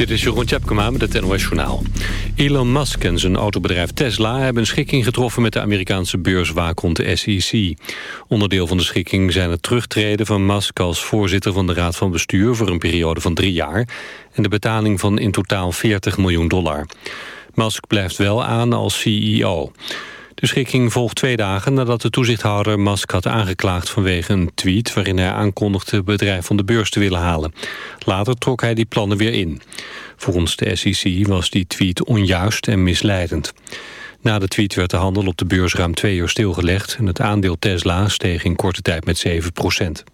Dit is Jeroen Tjepkema met het NOS Journaal. Elon Musk en zijn autobedrijf Tesla hebben een schikking getroffen... met de Amerikaanse beurswaakhond SEC. Onderdeel van de schikking zijn het terugtreden van Musk... als voorzitter van de Raad van Bestuur voor een periode van drie jaar... en de betaling van in totaal 40 miljoen dollar. Musk blijft wel aan als CEO. De schikking volgt twee dagen nadat de toezichthouder Musk had aangeklaagd vanwege een tweet waarin hij aankondigde het bedrijf van de beurs te willen halen. Later trok hij die plannen weer in. Volgens de SEC was die tweet onjuist en misleidend. Na de tweet werd de handel op de beurs ruim twee uur stilgelegd en het aandeel Tesla steeg in korte tijd met 7 procent.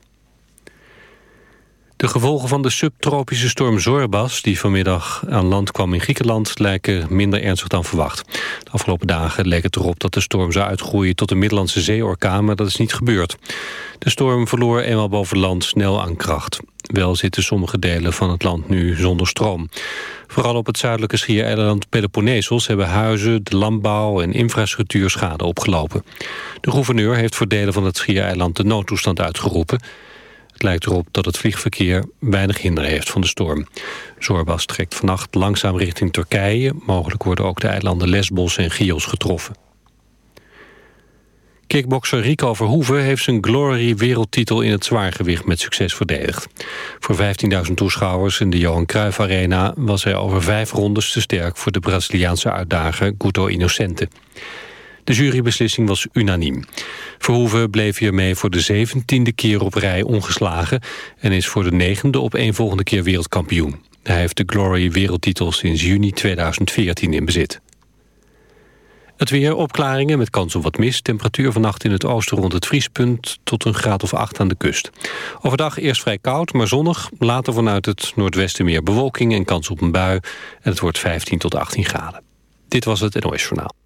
De gevolgen van de subtropische storm Zorbas... die vanmiddag aan land kwam in Griekenland... lijken minder ernstig dan verwacht. De afgelopen dagen leek het erop dat de storm zou uitgroeien... tot een Middellandse zeeorkaan, maar dat is niet gebeurd. De storm verloor eenmaal boven land snel aan kracht. Wel zitten sommige delen van het land nu zonder stroom. Vooral op het zuidelijke schiereiland Peloponnesos... hebben huizen, de landbouw en infrastructuur schade opgelopen. De gouverneur heeft voor delen van het schiereiland de noodtoestand uitgeroepen... Het lijkt erop dat het vliegverkeer weinig hinder heeft van de storm. Zorbas trekt vannacht langzaam richting Turkije. Mogelijk worden ook de eilanden Lesbos en Chios getroffen. Kickbokser Rico Verhoeven heeft zijn Glory wereldtitel in het zwaargewicht met succes verdedigd. Voor 15.000 toeschouwers in de Johan Cruijff Arena was hij over vijf rondes te sterk voor de Braziliaanse uitdager Guto Innocente. De jurybeslissing was unaniem. Verhoeven bleef hiermee voor de zeventiende keer op rij ongeslagen... en is voor de negende op een volgende keer wereldkampioen. Hij heeft de Glory wereldtitel sinds juni 2014 in bezit. Het weer, opklaringen met kans op wat mist. Temperatuur vannacht in het oosten rond het vriespunt... tot een graad of 8 aan de kust. Overdag eerst vrij koud, maar zonnig. Later vanuit het noordwesten meer bewolking en kans op een bui. En het wordt 15 tot 18 graden. Dit was het NOS Journaal.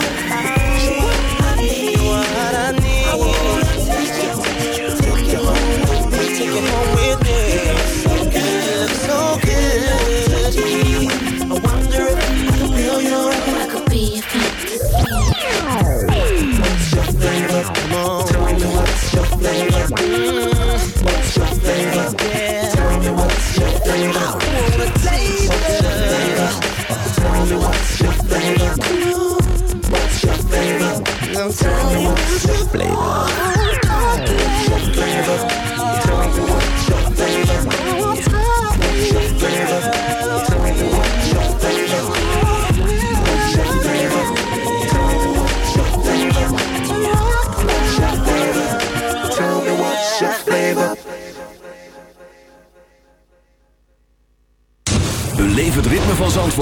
flavor?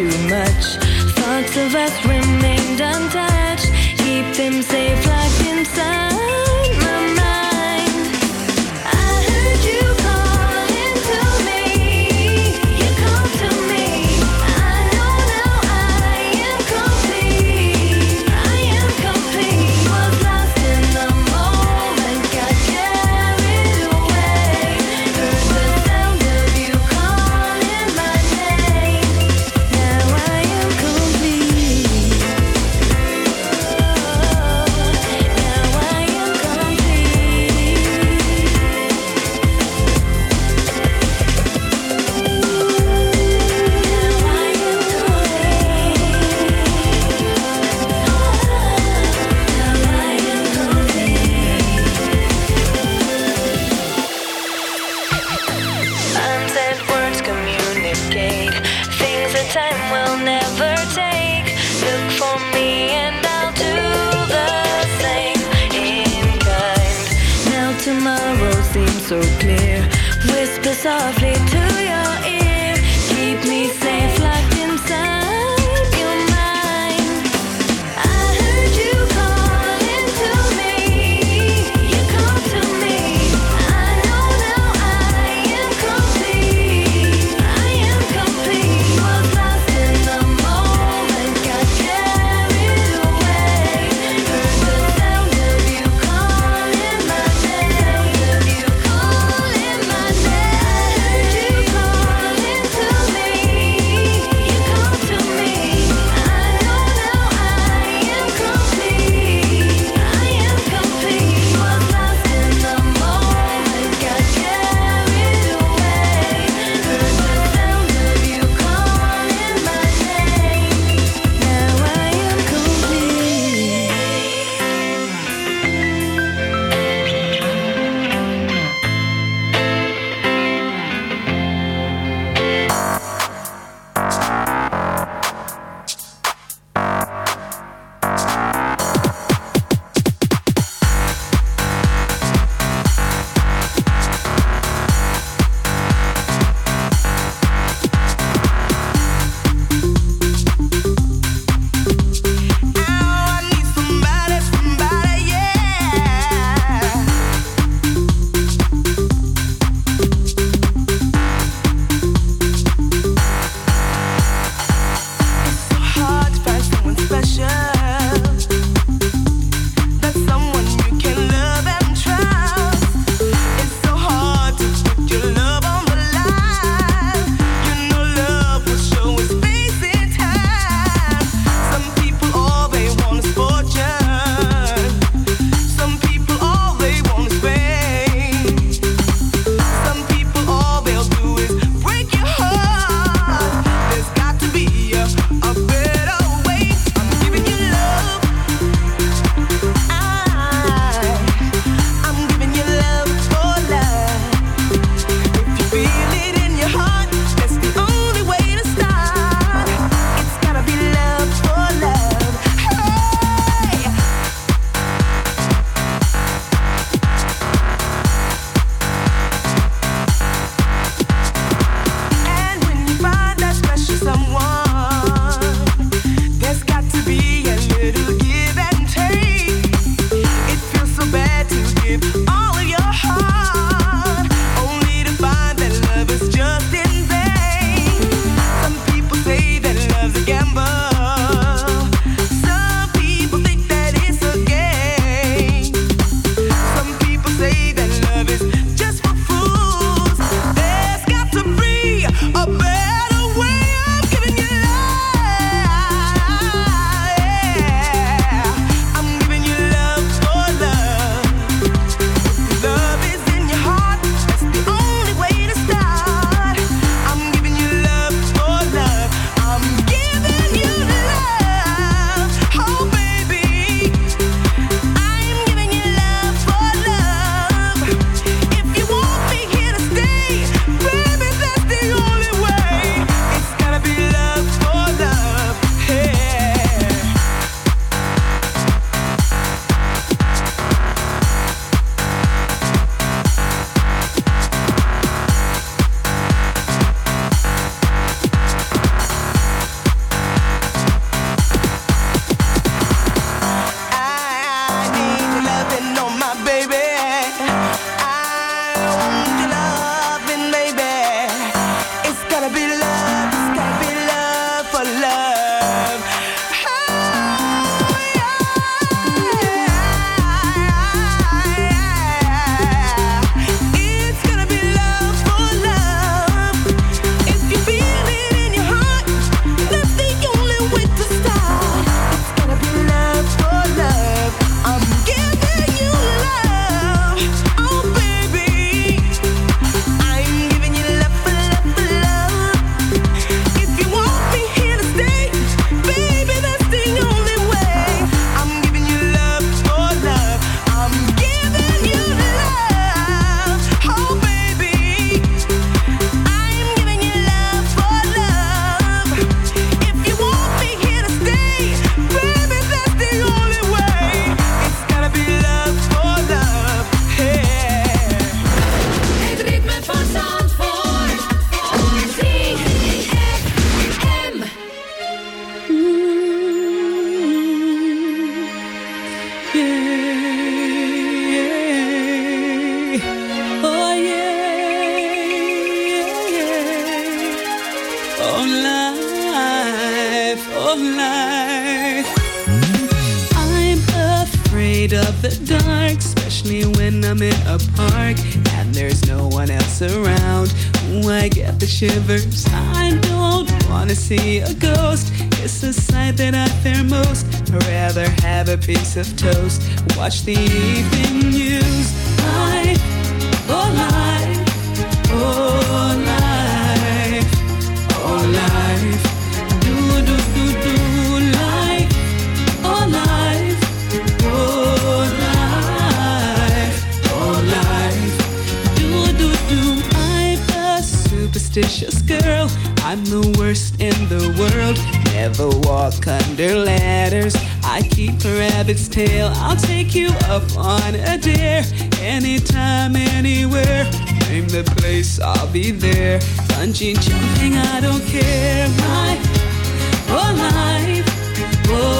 too much. Thoughts of us remind watch the sing, I don't care. My whole life. Whoa.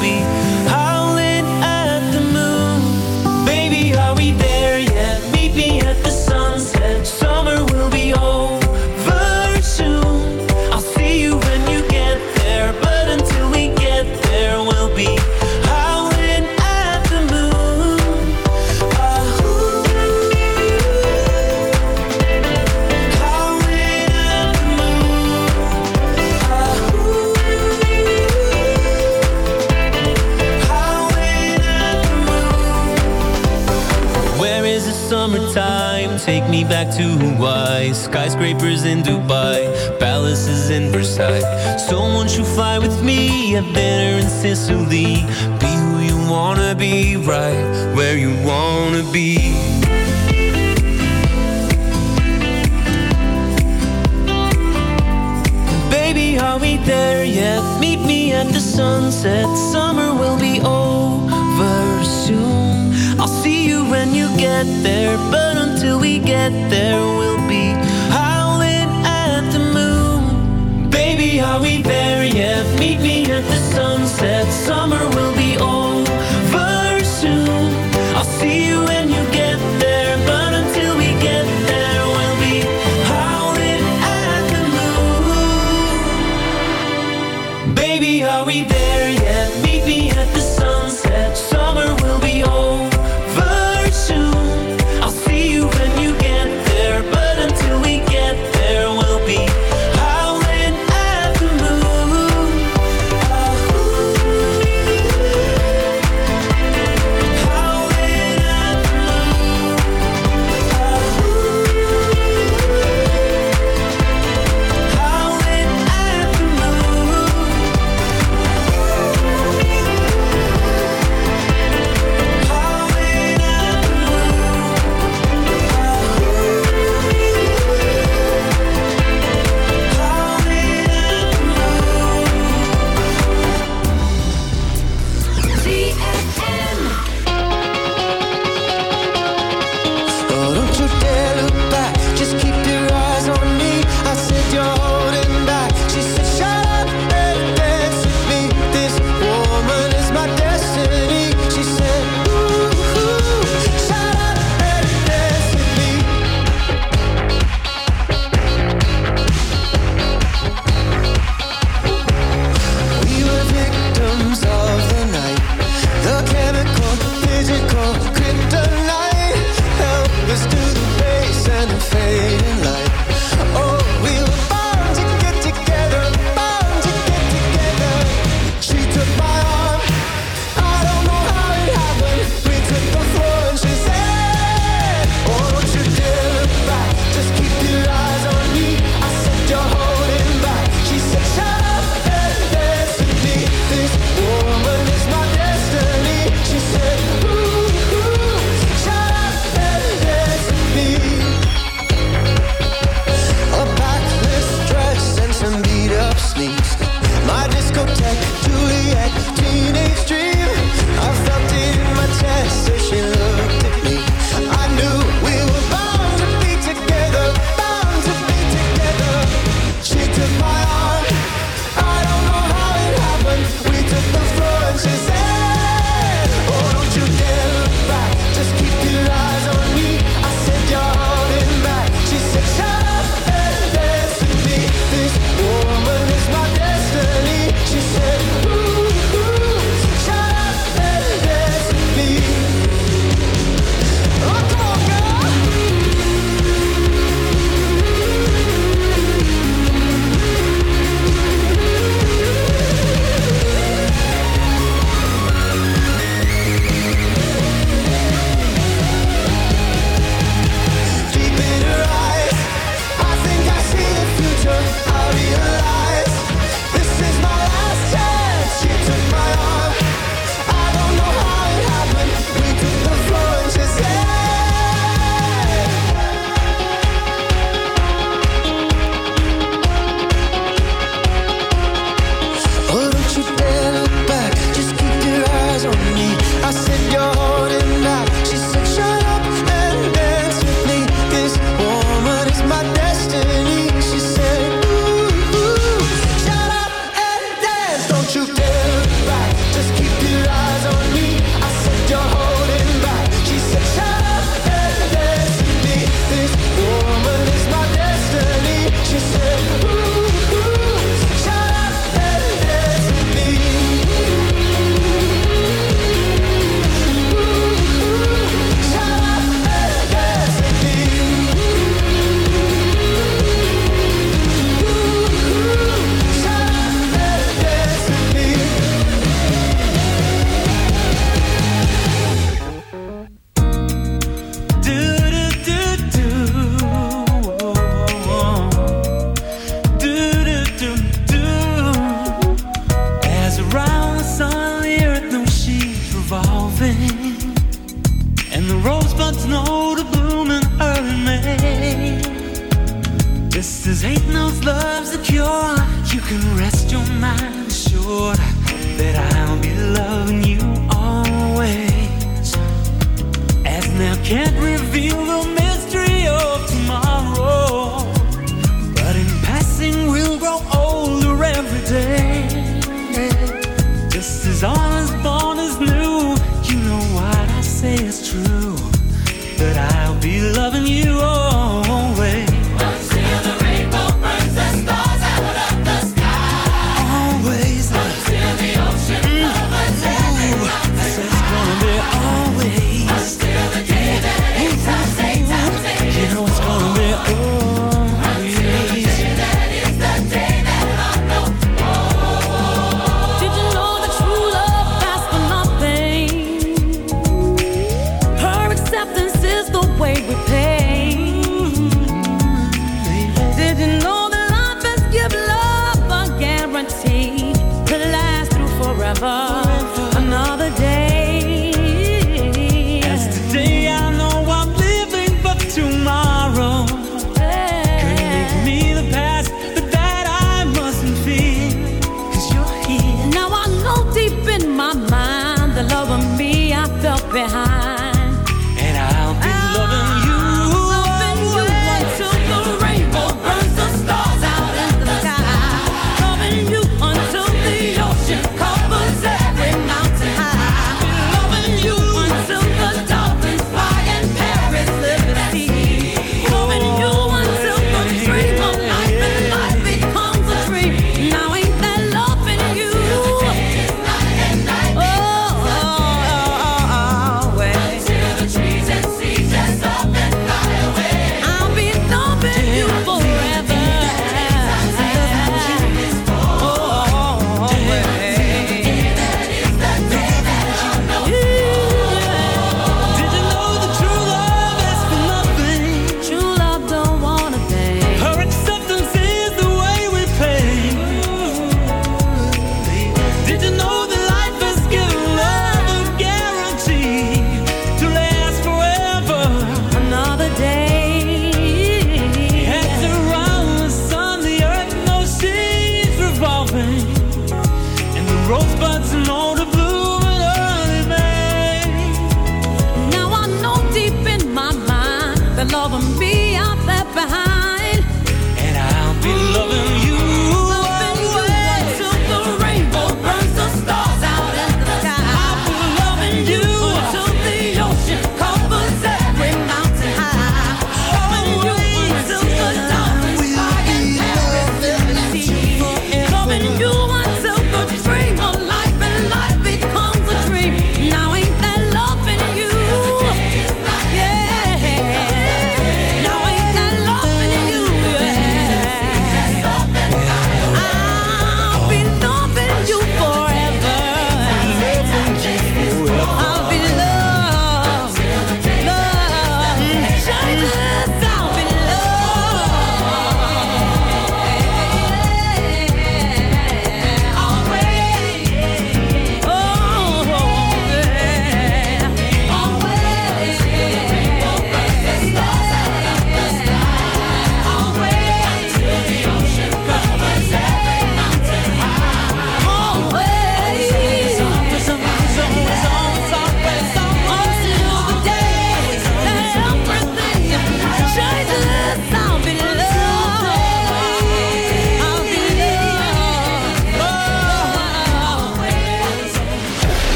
back to Hawaii. Skyscrapers in Dubai, palaces in Versailles. So won't you fly with me? I've dinner in Sicily. Be who you wanna be, right where you wanna be. Baby, are we there yet? Meet me at the sunset